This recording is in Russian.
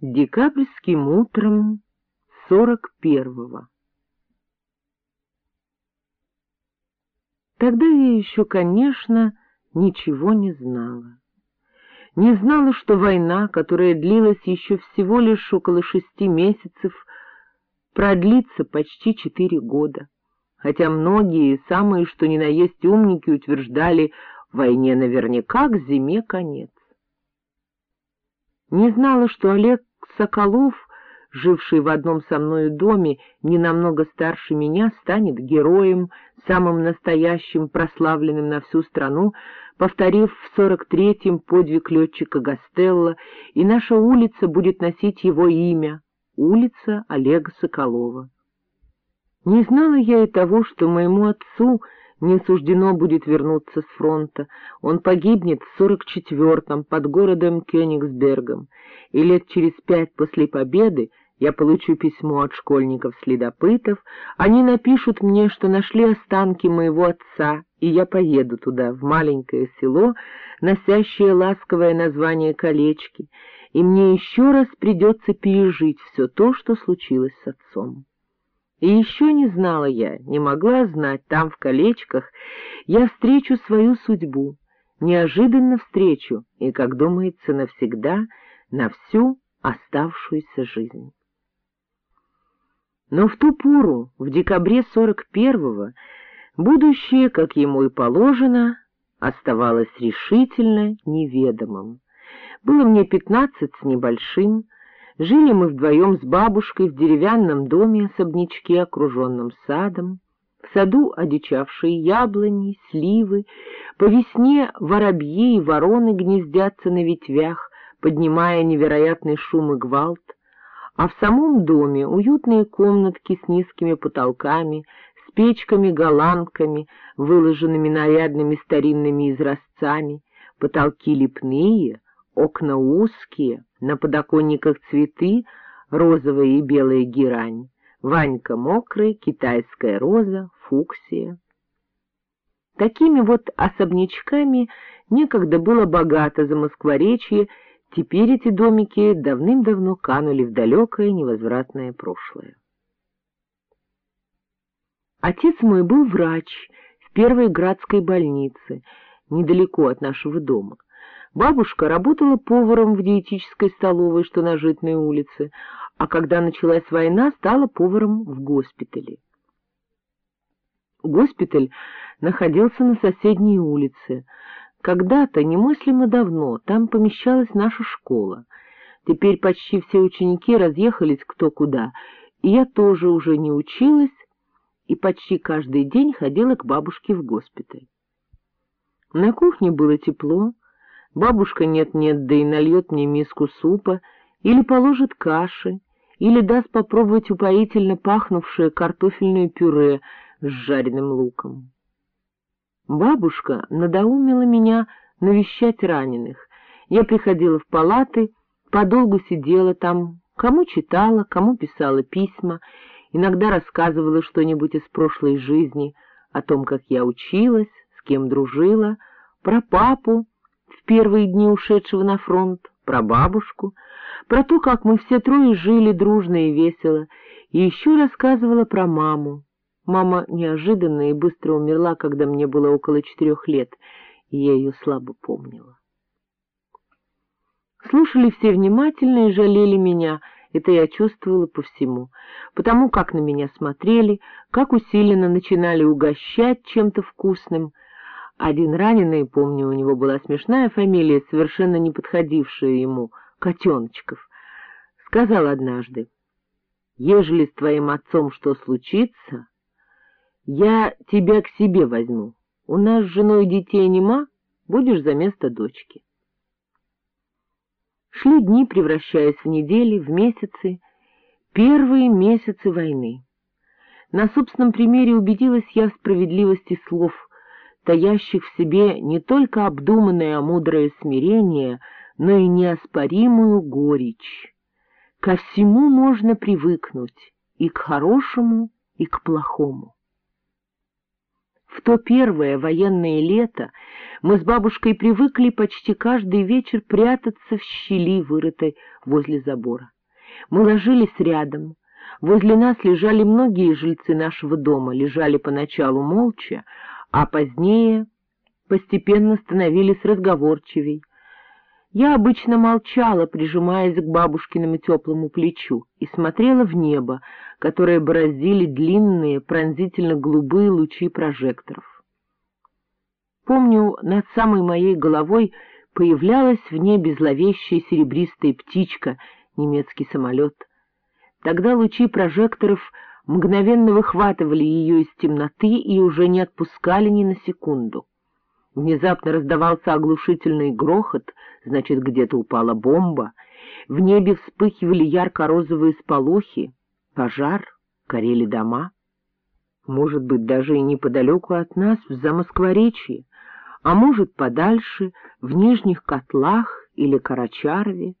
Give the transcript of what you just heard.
Декабрьским утром сорок первого. Тогда я еще, конечно, ничего не знала. Не знала, что война, которая длилась еще всего лишь около шести месяцев, продлится почти четыре года, хотя многие, самые что ни на есть умники, утверждали, войне наверняка к зиме конец. Не знала, что Олег Соколов, живший в одном со мною доме, не намного старше меня, станет героем, самым настоящим, прославленным на всю страну, повторив в сорок третьем подвиг летчика Гастелла, и наша улица будет носить его имя — улица Олега Соколова. Не знала я и того, что моему отцу — не суждено будет вернуться с фронта. Он погибнет в сорок четвертом под городом Кёнигсбергом, и лет через пять после победы я получу письмо от школьников-следопытов, они напишут мне, что нашли останки моего отца, и я поеду туда, в маленькое село, носящее ласковое название Колечки, и мне еще раз придется пережить все то, что случилось с отцом. И еще не знала я, не могла знать, там, в колечках, я встречу свою судьбу, неожиданно встречу, и, как думается, навсегда, на всю оставшуюся жизнь. Но в ту пору, в декабре сорок первого, будущее, как ему и положено, оставалось решительно неведомым. Было мне пятнадцать с небольшим, Жили мы вдвоем с бабушкой в деревянном доме-особнячке, окруженном садом. В саду одичавшие яблони, сливы, по весне воробьи и вороны гнездятся на ветвях, поднимая невероятный шум и гвалт, а в самом доме уютные комнатки с низкими потолками, с печками-голландками, выложенными нарядными старинными изразцами, потолки лепные, окна узкие, на подоконниках цветы, розовая и белая герань, Ванька мокрая, китайская роза, фуксия. Такими вот особнячками некогда было богато за Москворечье, теперь эти домики давным-давно канули в далекое невозвратное прошлое. Отец мой был врач в первой градской больнице, недалеко от нашего дома. Бабушка работала поваром в диетической столовой, что на Житной улице, а когда началась война, стала поваром в госпитале. Госпиталь находился на соседней улице. Когда-то, немыслимо давно, там помещалась наша школа. Теперь почти все ученики разъехались кто куда, и я тоже уже не училась и почти каждый день ходила к бабушке в госпиталь. На кухне было тепло, Бабушка нет-нет, да и нальет мне миску супа, или положит каши, или даст попробовать упоительно пахнувшее картофельное пюре с жареным луком. Бабушка надоумила меня навещать раненых. Я приходила в палаты, подолгу сидела там, кому читала, кому писала письма, иногда рассказывала что-нибудь из прошлой жизни, о том, как я училась, с кем дружила, про папу, в первые дни ушедшего на фронт, про бабушку, про то, как мы все трое жили дружно и весело, и еще рассказывала про маму. Мама неожиданно и быстро умерла, когда мне было около четырех лет, и я ее слабо помнила. Слушали все внимательно и жалели меня, это я чувствовала по всему, потому как на меня смотрели, как усиленно начинали угощать чем-то вкусным — один раненый, помню, у него была смешная фамилия, совершенно не подходившая ему, Котеночков, сказал однажды, «Ежели с твоим отцом что случится, я тебя к себе возьму. У нас с женой детей нема, будешь за место дочки». Шли дни, превращаясь в недели, в месяцы, первые месяцы войны. На собственном примере убедилась я в справедливости слов — таящих в себе не только обдуманное мудрое смирение, но и неоспоримую горечь. Ко всему можно привыкнуть, и к хорошему, и к плохому. В то первое военное лето мы с бабушкой привыкли почти каждый вечер прятаться в щели, вырытой возле забора. Мы ложились рядом, возле нас лежали многие жильцы нашего дома, лежали поначалу молча, а позднее постепенно становились разговорчивей. Я обычно молчала, прижимаясь к бабушкиному теплому плечу, и смотрела в небо, которое бороздили длинные, пронзительно-голубые лучи прожекторов. Помню, над самой моей головой появлялась в небе зловещая серебристая птичка, немецкий самолет. Тогда лучи прожекторов мгновенно выхватывали ее из темноты и уже не отпускали ни на секунду. Внезапно раздавался оглушительный грохот, значит, где-то упала бомба. В небе вспыхивали ярко-розовые сполохи, пожар, горели дома. Может быть, даже и неподалеку от нас, в Замоскворечье, а может, подальше, в Нижних Котлах или Карачарове.